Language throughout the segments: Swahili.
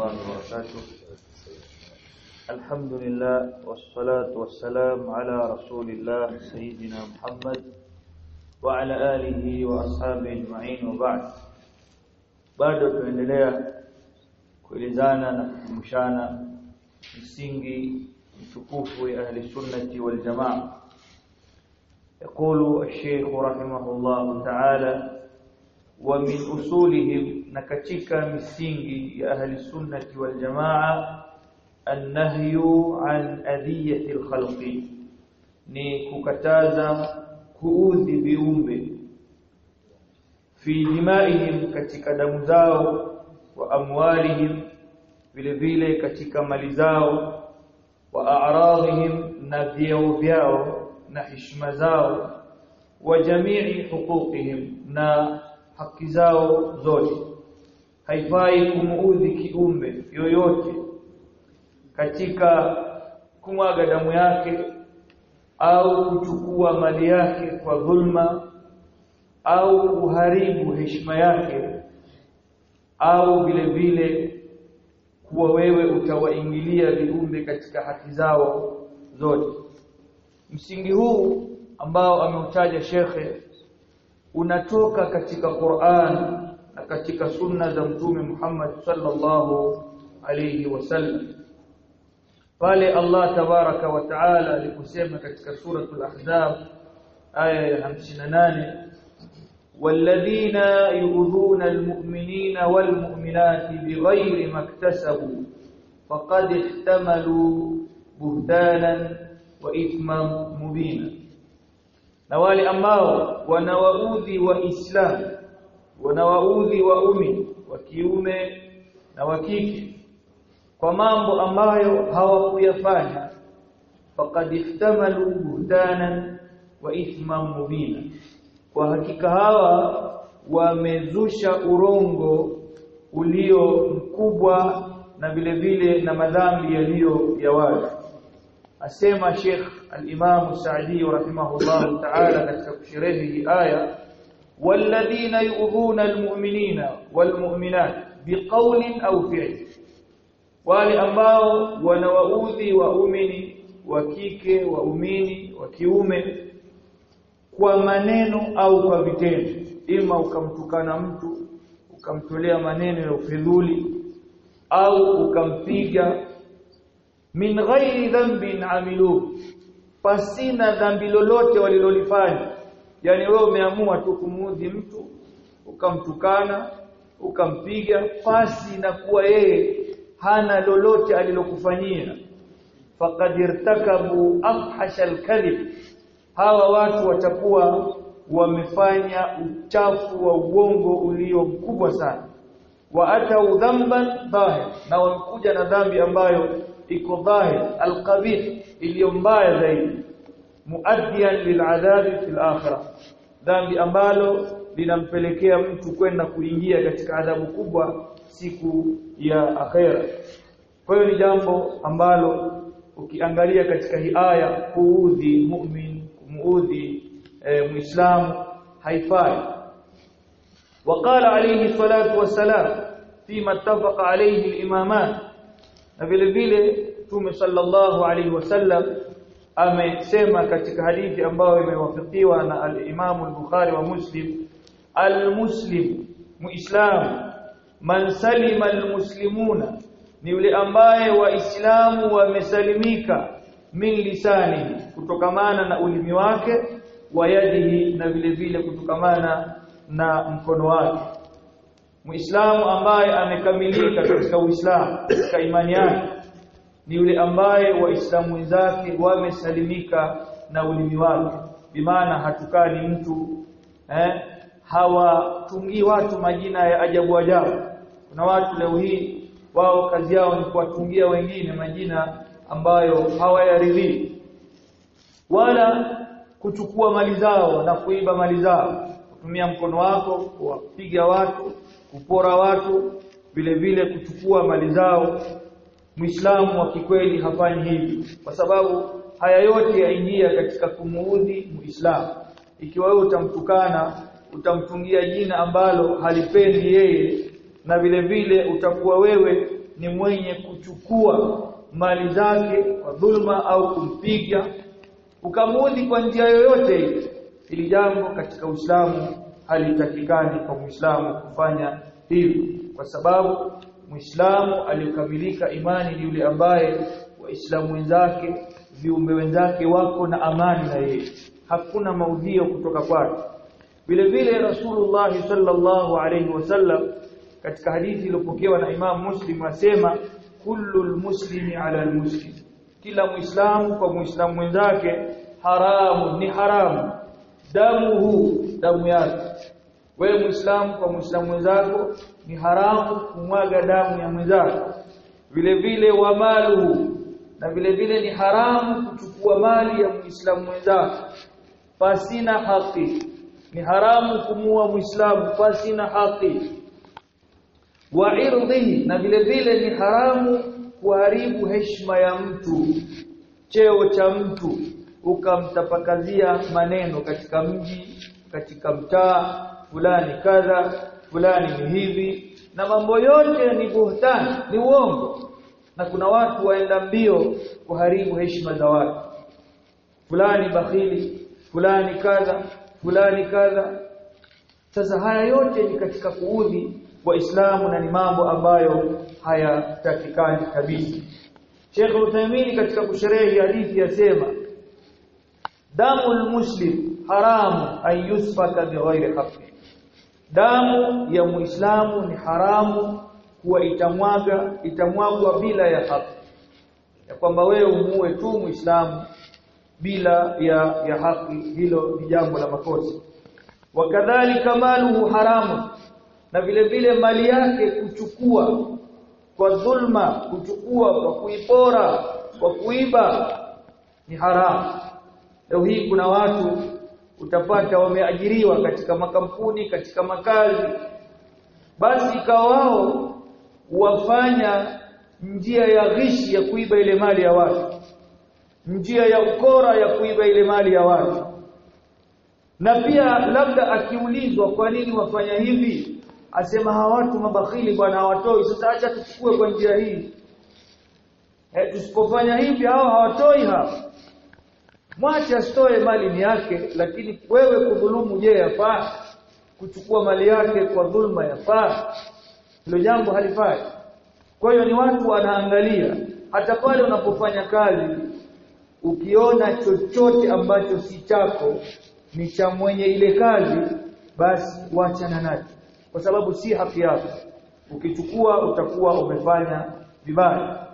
الله وبركاته. الحمد لله والصلاة والسلام على رسول الله سيدنا محمد وعلى آله وأصحابه أجمعين وبعد. Bado tunaendelea kuelezana na kukumbushana msingi mtukufu ya sunnati wal jamaa. يقول الشيخ رحمه الله تعالى wa min usulihim na katika misingi ya ahli sunnati wal jamaa annahyu an adhiyati alkhalqi ni kukataza kuudhi viumbe fi dimaihim katika damu zao wa amwalihim vile vile katika mali zao wa a'radhihim na vyeo vyao na heshima zao wa jamii huquqihim na haki zao zote. Haifai kumuudhi kiumbe yoyote katika kumwaga damu yake au kuchukua mali yake kwa dhulma au kuharibu heshima yake au vile vile kuwa wewe utawaingilia viumbe katika haki zao zote. Msingi huu ambao ameutaja shekhe unatoka katika Qur'an na katika sunna za mtume Muhammad sallallahu alayhi wasallam pale Allah tabaraka wa taala aliposema katika suratul ahzab aya ya 58 والذين يؤذون المؤمنين والمؤمنات بغير ما اكتسبوا فقد احتملوا بهتانا واثما مبينا na wale ambao wanawaudhi waislamu wanawaudhi wa waumi wa kiume na wa kike kwa mambo ambayo hawakuyafanya faqad ihtamalu buhtanan wa ithman mubina. Kwa hakika hawa wamezusha urongo ulio mkubwa na vile vile na madhambi yaliyo ya wazi asema Sheikh al-Imam Sa'di rahimahullah ta'ala katika kusherehe hii aya walladhina yu'dhuna al-mu'minina wal-mu'minat biqawlin aw fi'l wale ambao wanawaudhi waumini wa kike waumini wa kiume kwa maneno au kwa vitendo. Ima ukamtukana mtu ukamtolea maneno ya ufidhuli au ukampiga min ghairi dhanbin amilu. Pasina dhambi lolote walilolifanya. Yani wewe umeamua tu kumuudhi mtu ukamtukana ukampiga pasi na kuwa yeye hana lolote alilokufanyia. Faqad irtakabu afhashal kadhib. Hawa watu watakuwa wamefanya uchafu wa uongo ulio mkubwa sana. Wa atau dhanban dhahir. Na wamekuja na dhambi ambayo iko dhahir alqabih iliyo mbaya zaidi muaddiyan liladhabi fil akhirah dhambi ambalo linampelekea mtu kwenda kuingia katika adhabu kubwa siku ya akhera kwa hiyo ni jambo ambalo ukiangalia katika hii aya kuudhi mu'min kumuudhi e, muislamu haifai وقال عليه الصلاه والسلام فيما اتفق عليه الامامان na vile vile Mtume sallallahu alaihi wasallam amesema katika hadithi ambayo imewafikiwa na al-Imam al-Bukhari wa Muslim al-Muslim muislam man salima al-muslimuna ni yule ambaye waislamu wamesalimika min lisani kutokamana na ulimi wake wa yadihi na vile vile kutokamana na mkono wake Muislamu ambaye amekamilika katika Uislamu katika imani yake ni yule ambaye waislamu wenzake wamesalimika na ulimi wake. Bimaana hatukani mtu eh? Hawatungii watu majina ya ajabu ajabu. Kuna watu leo hii wao kazi yao ni kuwatungia wengine majina ambayo hawayaridhii wala kuchukua mali zao na kuiba mali zao. Kutumia mkono wako kuwapiga watu kupora watu vile vile kuchukua mali zao. Muislamu wa kikweli hafanyi hivi kwa sababu haya yote yaingia katika kumuudhi Muislamu. Ikiwa wewe utamtukana utamtungia jina ambalo halipendi yeye na vile vile utakuwa wewe ni mwenye kuchukua mali zake kwa dhulma au kumpiga. Ukamuudhi kwa njia yoyote ili jambo katika Uislamu halitakikani kwa Muislamu kufanya hivi kwa sababu Muislamu aliyokamilika imani ni yule ambaye waislamu wenzake viumbe wenzake wako na amani na yeye. Hakuna maudhio kutoka kwake. Vile vile Rasulullah sallallahu alayhi wasallam katika hadithi iliyopokewa na Imam Muslim asema kullu muslimi ala almuslim. Kila muislamu kwa muislamu mwenzake haramu ni haramu. Damu damuhu damu yake wewe muislamu kwa muislamu mwenzako ni haramu kumwaga damu ya mwenzako. Vile vile wa maluhu na vile vile ni haramu kuchukua mali ya muislamu mwenzako. Pasina haki. Ni haramu kumua muislamu pasina haki. Wa irdhihi na vile vile ni haramu kuharibu heshima ya mtu cheo cha mtu. Ukamtapakazia maneno katika mji katika mtaa fulani kadha fulani ni hivi na mambo yote ni buhtani ni uongo. Na kuna watu waenda mbio kuharibu heshima za watu. Fulani bakhili fulani kadha fulani kadha. Sasa haya yote ni katika kuudhi waislamu na ni mambo ambayo hayatakikani kabisa. Sheikh Uthaymeen katika kusherehe hadithi yasema damu muslim haramu an yusfaka bighairi haqqi damu ya muislamu ni haramu kuwa itamwaga itamwagwa bila ya haki ya kwamba wewe umue tu muislamu bila ya ya haki hilo ni jambo la makosa. Wakadhalika maluhu haramu na vile vile mali yake kuchukua kwa dhulma kuchukua kwa kuipora kwa kuiba ni haramu. Leo hii kuna watu utapata wameajiriwa katika makampuni katika makazi basi kawao wafanya njia ya ghishi ya kuiba ile mali ya watu njia ya ukora ya kuiba ile mali ya watu. Na pia labda akiulizwa kwa nini wafanya hivi? Asema hawa watu mabakhili bwana hawatoi. Sasa acha tuchukue kwa njia hii. Eh tusipofanya hivi hao hawatoi hapa mwache asitoe mali ni yake lakini wewe kudhulumu je yafaa kuchukua mali yake kwa dhulma yafaa hilo jambo halifai. Kwa hiyo ni watu wanaangalia. Hata pale unapofanya kazi ukiona chochote ambacho si chako ni cha mwenye ile kazi basi wachana nacho. Kwa sababu si haki yako. Ukichukua utakuwa umefanya vibaya.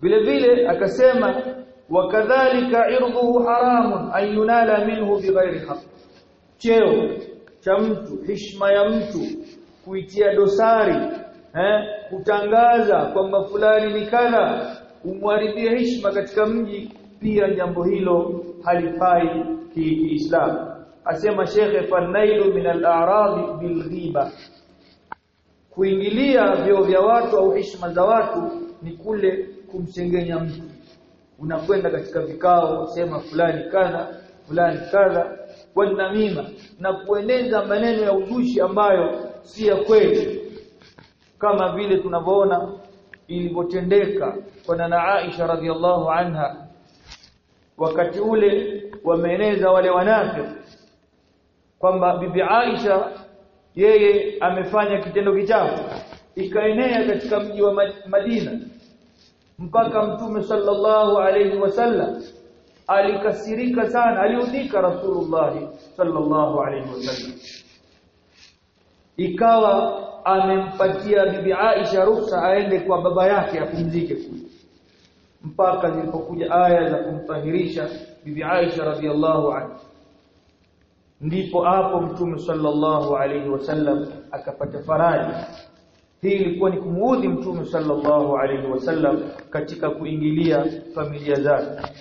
Vile vile akasema wakadhalika irduhu haramun an yunala minhu bighairi haqq. Cheo cha mtu heshima ya mtu kuitia dosari eh kutangaza kwamba fulani ni kadha umwaribia heshima katika mji pia jambo hilo halifai kiislamu asema shekhe fanailu min al-a'rab bil ghiba kuingilia vyo vya watu au heshima za watu ni kule kumsengenya mtu unakwenda katika vikao sema fulani kadha fulani kadha wanamima na kueneza maneno ya uzushi ambayo si ya kweli. Kama vile tunavyoona ilivyotendeka kwa nana Aisha radhiallahu anha wakati ule wameeneza wale wanafiki kwamba bibi Aisha yeye amefanya kitendo kichafu. Ikaenea katika mji wa Madina mpaka mtume sallallahu alayhi wasallam alikasirika sana aliudhika rasulullah sallallahu alayhi wasallam ikawa amempatia bibi Aisha ruhusa aende kwa baba yake apumzike kule. Mpaka zilipokuja aya za kumtahirisha bibi Aisha radhiallahu anha. Ndipo hapo mtume sallallahu alayhi wasallam akapata faraja hii ilikuwa ni kumuudhi mtume sallallahu alayhi wasallam katika kuingilia familia zake.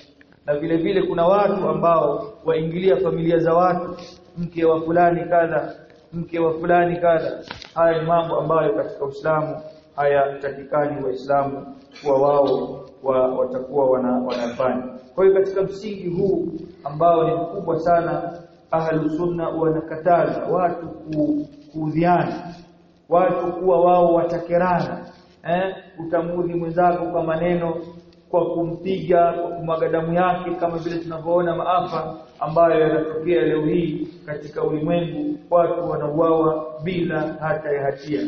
Na vile vile kuna watu ambao waingilia familia za watu. Mke wa fulani kadha mke wa fulani kadha. Haya ni mambo ambayo katika Uislamu hayatakikani waislamu kuwa wao wa, watakuwa wana, wanafanya. Kwa hiyo katika msingi huu ambao ni mkubwa sana ahlu sunna wanakataza watu kuudhiana watu kuwa wao watakerana eh? Utamudhi mwenzako kwa maneno kwa kumpiga kwa kumwaga damu yake kama vile tunavyoona maafa ambayo yanatokea leo hii katika ulimwengu. Watu wanauawa bila hata ya hatia.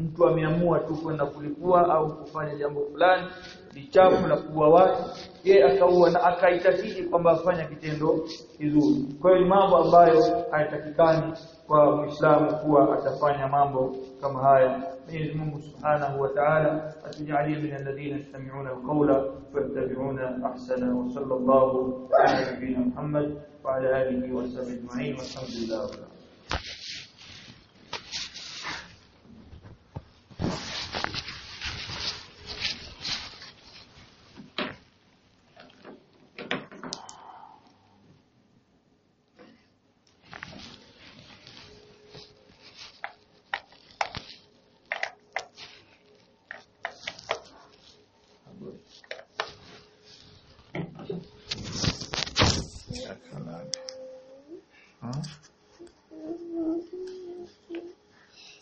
Mtu ameamua tu kwenda kulipua au kufanya jambo fulani lichafu la kuua watu ye akaua na akaitakidi kwamba afanya kitendo kizuri kwa hiyo ni mambo ambayo hayatakikani kwa Muislamu kuwa atafanya mambo kama haya Mwenyezi Mungu Subhanahu wa Ta'ala atujalie min alladhina yastami'una alqawla fayattabi'una ahsana wa sallallahu ala nabiyyina Muhammad wa ala alihi wa sahbihi ajma'in walhamdulillahi